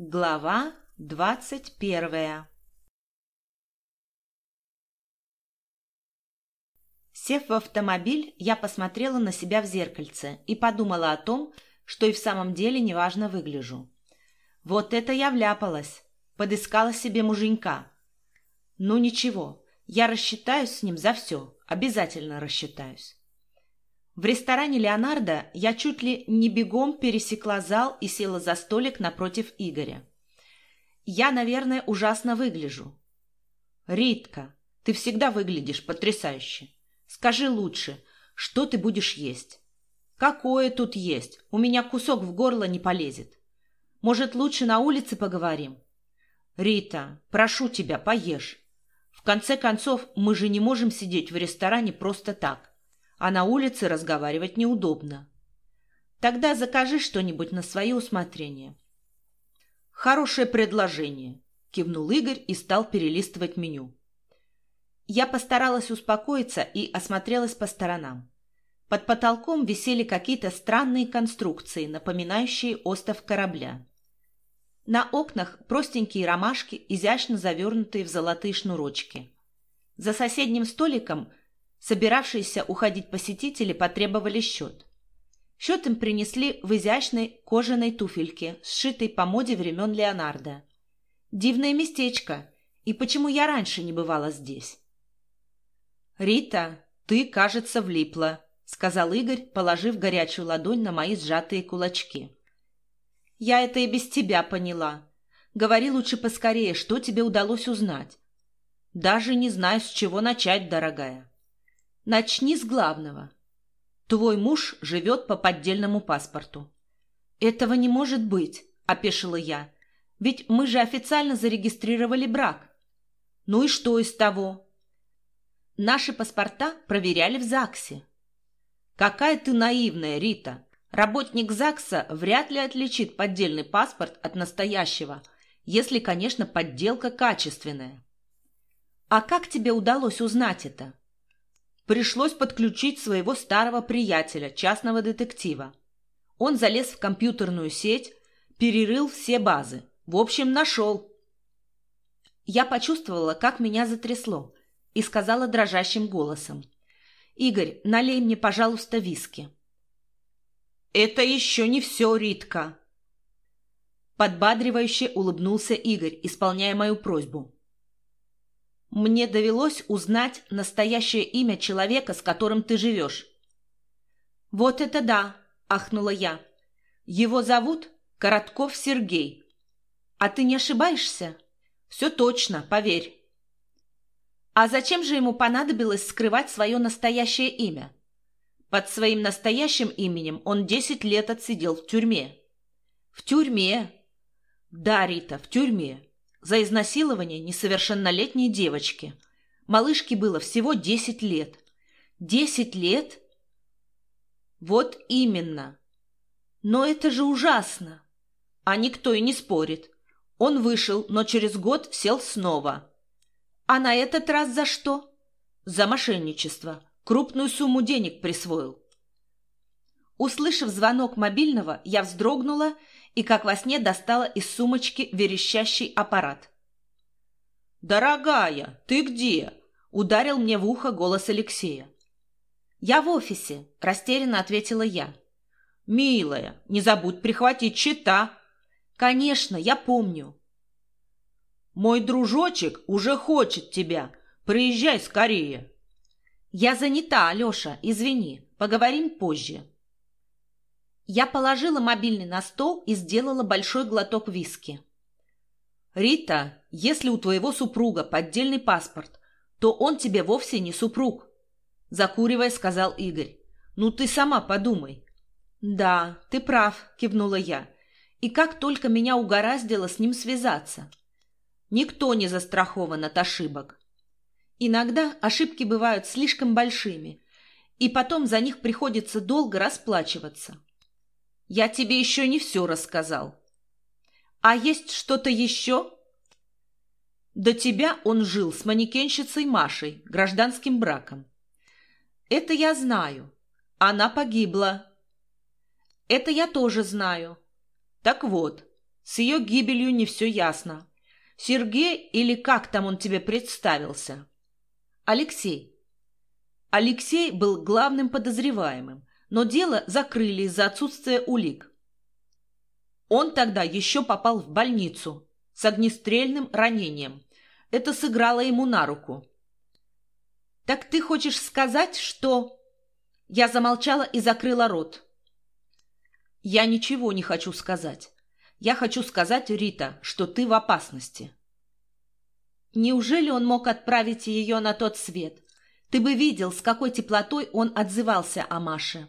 Глава двадцать первая Сев в автомобиль, я посмотрела на себя в зеркальце и подумала о том, что и в самом деле неважно выгляжу. Вот это я вляпалась, подыскала себе муженька. Ну ничего, я рассчитаюсь с ним за все, обязательно рассчитаюсь. В ресторане «Леонардо» я чуть ли не бегом пересекла зал и села за столик напротив Игоря. Я, наверное, ужасно выгляжу. «Ритка, ты всегда выглядишь потрясающе. Скажи лучше, что ты будешь есть?» «Какое тут есть? У меня кусок в горло не полезет. Может, лучше на улице поговорим?» «Рита, прошу тебя, поешь. В конце концов, мы же не можем сидеть в ресторане просто так а на улице разговаривать неудобно. Тогда закажи что-нибудь на свое усмотрение. Хорошее предложение, кивнул Игорь и стал перелистывать меню. Я постаралась успокоиться и осмотрелась по сторонам. Под потолком висели какие-то странные конструкции, напоминающие остов корабля. На окнах простенькие ромашки, изящно завернутые в золотые шнурочки. За соседним столиком Собиравшиеся уходить посетители потребовали счет. Счет им принесли в изящной кожаной туфельке, сшитой по моде времен Леонардо. Дивное местечко, и почему я раньше не бывала здесь? «Рита, ты, кажется, влипла», — сказал Игорь, положив горячую ладонь на мои сжатые кулачки. «Я это и без тебя поняла. Говори лучше поскорее, что тебе удалось узнать. Даже не знаю, с чего начать, дорогая». Начни с главного. Твой муж живет по поддельному паспорту. Этого не может быть, опешила я. Ведь мы же официально зарегистрировали брак. Ну и что из того? Наши паспорта проверяли в ЗАГСе. Какая ты наивная, Рита. Работник ЗАГСа вряд ли отличит поддельный паспорт от настоящего, если, конечно, подделка качественная. А как тебе удалось узнать это? Пришлось подключить своего старого приятеля, частного детектива. Он залез в компьютерную сеть, перерыл все базы. В общем, нашел. Я почувствовала, как меня затрясло, и сказала дрожащим голосом. «Игорь, налей мне, пожалуйста, виски». «Это еще не все, Ритка!» Подбадривающе улыбнулся Игорь, исполняя мою просьбу. Мне довелось узнать настоящее имя человека, с которым ты живешь. Вот это да, ахнула я. Его зовут Коротков Сергей. А ты не ошибаешься? Все точно, поверь. А зачем же ему понадобилось скрывать свое настоящее имя? Под своим настоящим именем он десять лет отсидел в тюрьме. В тюрьме? Да, Рита, в тюрьме за изнасилование несовершеннолетней девочки. Малышке было всего десять лет. Десять лет? Вот именно. Но это же ужасно. А никто и не спорит. Он вышел, но через год сел снова. А на этот раз за что? За мошенничество. Крупную сумму денег присвоил. Услышав звонок мобильного, я вздрогнула и, как во сне, достала из сумочки верещащий аппарат. «Дорогая, ты где?» — ударил мне в ухо голос Алексея. «Я в офисе», — растерянно ответила я. «Милая, не забудь прихватить чита». «Конечно, я помню». «Мой дружочек уже хочет тебя. Приезжай скорее». «Я занята, Алеша, извини. Поговорим позже». Я положила мобильный на стол и сделала большой глоток виски. «Рита, если у твоего супруга поддельный паспорт, то он тебе вовсе не супруг», — закуривая, сказал Игорь. «Ну ты сама подумай». «Да, ты прав», — кивнула я. «И как только меня угораздило с ним связаться». Никто не застрахован от ошибок. Иногда ошибки бывают слишком большими, и потом за них приходится долго расплачиваться. Я тебе еще не все рассказал. А есть что-то еще? До тебя он жил с манекенщицей Машей, гражданским браком. Это я знаю. Она погибла. Это я тоже знаю. Так вот, С ее гибелью не все ясно. Сергей или как там он тебе представился? Алексей. Алексей был главным подозреваемым, но дело закрыли из-за отсутствия улик. Он тогда еще попал в больницу с огнестрельным ранением. Это сыграло ему на руку. «Так ты хочешь сказать, что...» Я замолчала и закрыла рот. «Я ничего не хочу сказать. Я хочу сказать, Рита, что ты в опасности». Неужели он мог отправить ее на тот свет? Ты бы видел, с какой теплотой он отзывался о Маше.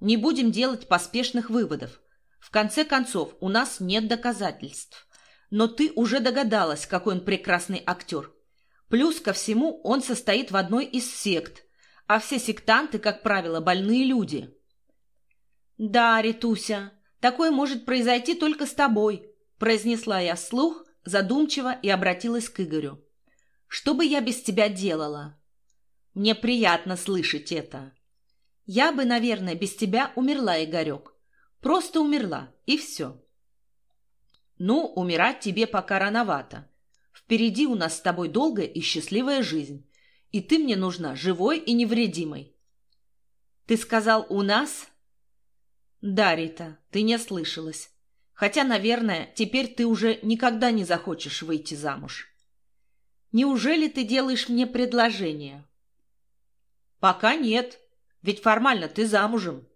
Не будем делать поспешных выводов. В конце концов, у нас нет доказательств. Но ты уже догадалась, какой он прекрасный актер. Плюс ко всему, он состоит в одной из сект, а все сектанты, как правило, больные люди. «Да, Ритуся, такое может произойти только с тобой», произнесла я вслух, задумчиво и обратилась к Игорю. «Что бы я без тебя делала?» «Мне приятно слышать это». «Я бы, наверное, без тебя умерла, Игорек. Просто умерла, и все». «Ну, умирать тебе пока рановато. Впереди у нас с тобой долгая и счастливая жизнь, и ты мне нужна живой и невредимой». «Ты сказал «у нас»?» «Да, Рита, ты не слышалась. Хотя, наверное, теперь ты уже никогда не захочешь выйти замуж. Неужели ты делаешь мне предложение? Пока нет, ведь формально ты замужем.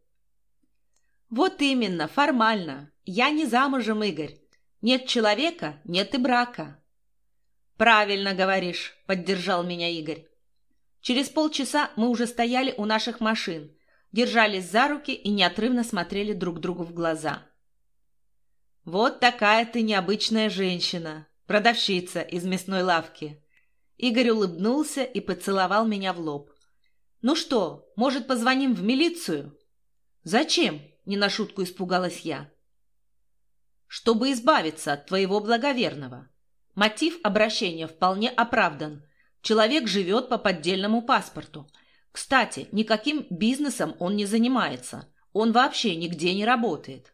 Вот именно, формально. Я не замужем, Игорь. Нет человека, нет и брака. Правильно говоришь, поддержал меня Игорь. Через полчаса мы уже стояли у наших машин, держались за руки и неотрывно смотрели друг другу в глаза. «Вот такая ты необычная женщина, продавщица из мясной лавки». Игорь улыбнулся и поцеловал меня в лоб. «Ну что, может, позвоним в милицию?» «Зачем?» — не на шутку испугалась я. «Чтобы избавиться от твоего благоверного. Мотив обращения вполне оправдан. Человек живет по поддельному паспорту. Кстати, никаким бизнесом он не занимается. Он вообще нигде не работает.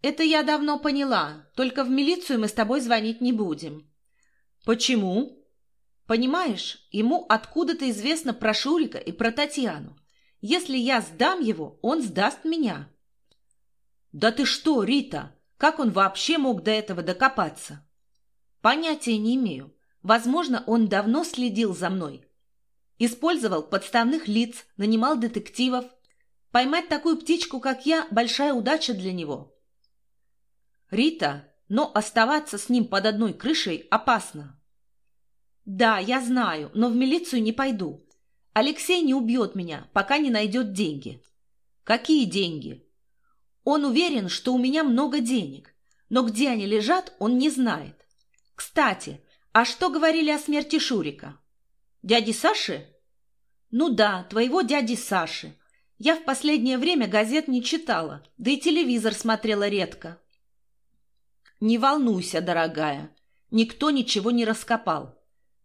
«Это я давно поняла, только в милицию мы с тобой звонить не будем». «Почему?» «Понимаешь, ему откуда-то известно про Шурика и про Татьяну. Если я сдам его, он сдаст меня». «Да ты что, Рита, как он вообще мог до этого докопаться?» «Понятия не имею. Возможно, он давно следил за мной. Использовал подставных лиц, нанимал детективов. Поймать такую птичку, как я, большая удача для него». Рита, но оставаться с ним под одной крышей опасно. Да, я знаю, но в милицию не пойду. Алексей не убьет меня, пока не найдет деньги. Какие деньги? Он уверен, что у меня много денег, но где они лежат, он не знает. Кстати, а что говорили о смерти Шурика? Дяди Саши? Ну да, твоего дяди Саши. Я в последнее время газет не читала, да и телевизор смотрела редко. «Не волнуйся, дорогая, никто ничего не раскопал.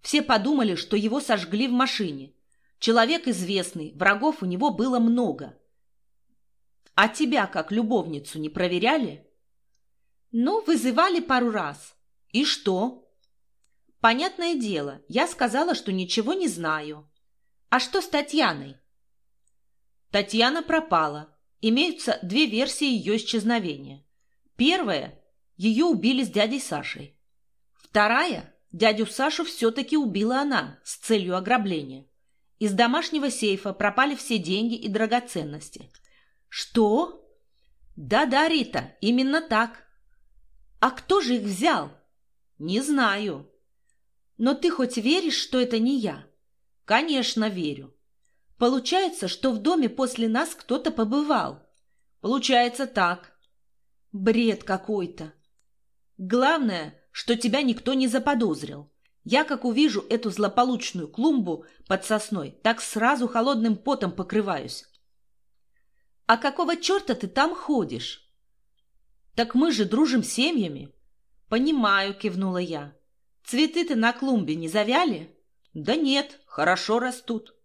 Все подумали, что его сожгли в машине. Человек известный, врагов у него было много. А тебя, как любовницу, не проверяли?» «Ну, вызывали пару раз. И что?» «Понятное дело, я сказала, что ничего не знаю. А что с Татьяной?» Татьяна пропала. Имеются две версии ее исчезновения. Первая ее убили с дядей Сашей. Вторая, дядю Сашу все-таки убила она с целью ограбления. Из домашнего сейфа пропали все деньги и драгоценности. Что? Да-да, Рита, именно так. А кто же их взял? Не знаю. Но ты хоть веришь, что это не я? Конечно, верю. Получается, что в доме после нас кто-то побывал. Получается так. Бред какой-то. Главное, что тебя никто не заподозрил. Я, как увижу эту злополучную клумбу под сосной, так сразу холодным потом покрываюсь. А какого черта ты там ходишь? Так мы же дружим семьями. Понимаю, кивнула я. Цветы ты на клумбе не завяли? Да нет, хорошо растут.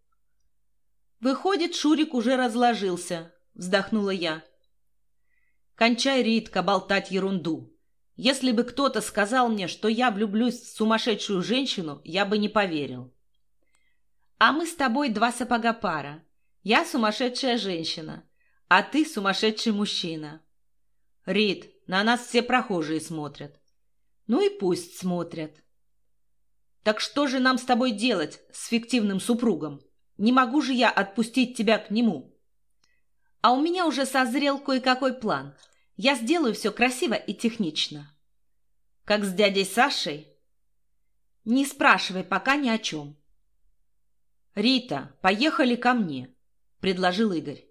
Выходит, Шурик уже разложился, вздохнула я. Кончай, Ритка, болтать ерунду. Если бы кто-то сказал мне, что я влюблюсь в сумасшедшую женщину, я бы не поверил. А мы с тобой два сапога пара. Я сумасшедшая женщина, а ты сумасшедший мужчина. Рит, на нас все прохожие смотрят. Ну и пусть смотрят. Так что же нам с тобой делать с фиктивным супругом? Не могу же я отпустить тебя к нему. А у меня уже созрел кое-какой план – я сделаю все красиво и технично. Как с дядей Сашей? Не спрашивай пока ни о чем. Рита, поехали ко мне, предложил Игорь.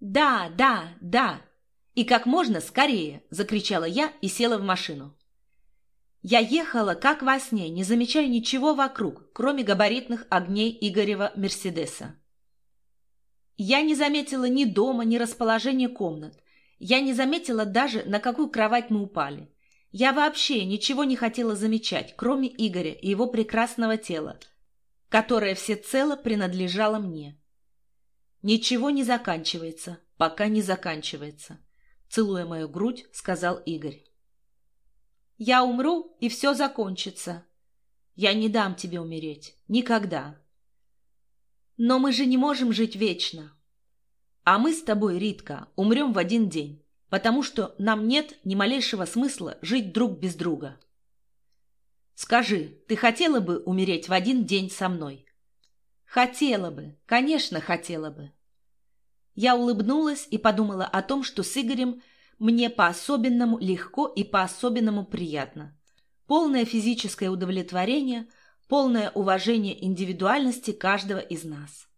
Да, да, да. И как можно скорее, закричала я и села в машину. Я ехала как во сне, не замечая ничего вокруг, кроме габаритных огней Игорева Мерседеса. Я не заметила ни дома, ни расположения комнат. Я не заметила даже, на какую кровать мы упали. Я вообще ничего не хотела замечать, кроме Игоря и его прекрасного тела, которое всецело принадлежало мне. «Ничего не заканчивается, пока не заканчивается», — целуя мою грудь, сказал Игорь. «Я умру, и все закончится. Я не дам тебе умереть. Никогда. Но мы же не можем жить вечно. А мы с тобой, Ритка, умрем в один день, потому что нам нет ни малейшего смысла жить друг без друга. Скажи, ты хотела бы умереть в один день со мной? Хотела бы, конечно, хотела бы. Я улыбнулась и подумала о том, что с Игорем мне по-особенному легко и по-особенному приятно. Полное физическое удовлетворение, полное уважение индивидуальности каждого из нас.